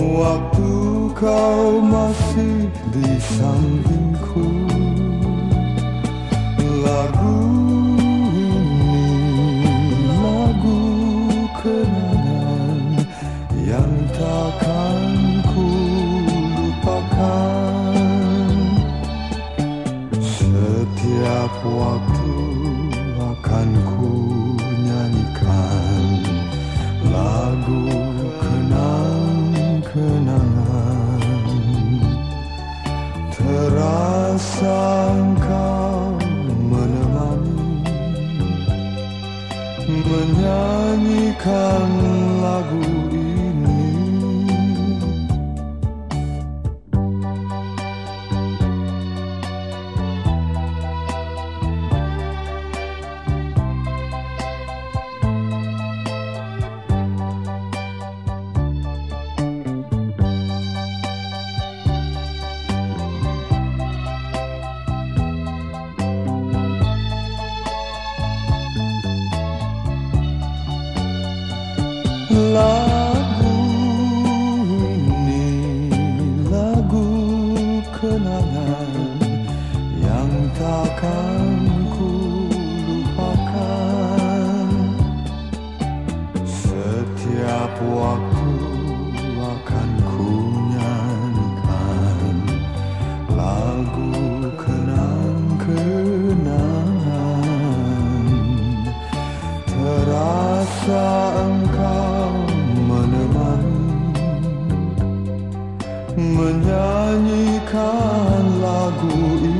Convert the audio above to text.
Waktu kau masih di sampingku Lagu ini lagu kenangan Yang takkan ku lupakan. Setiap waktu akan ku nyanyikan Lagu kenang-kenangan Terasa engkau menemani Menyanyikan yang takkan ku lupakan. Setiap waktu akan ku nyanyikan lagu kenang-kenangan. Terasa engkau menemani Menyanyi 하고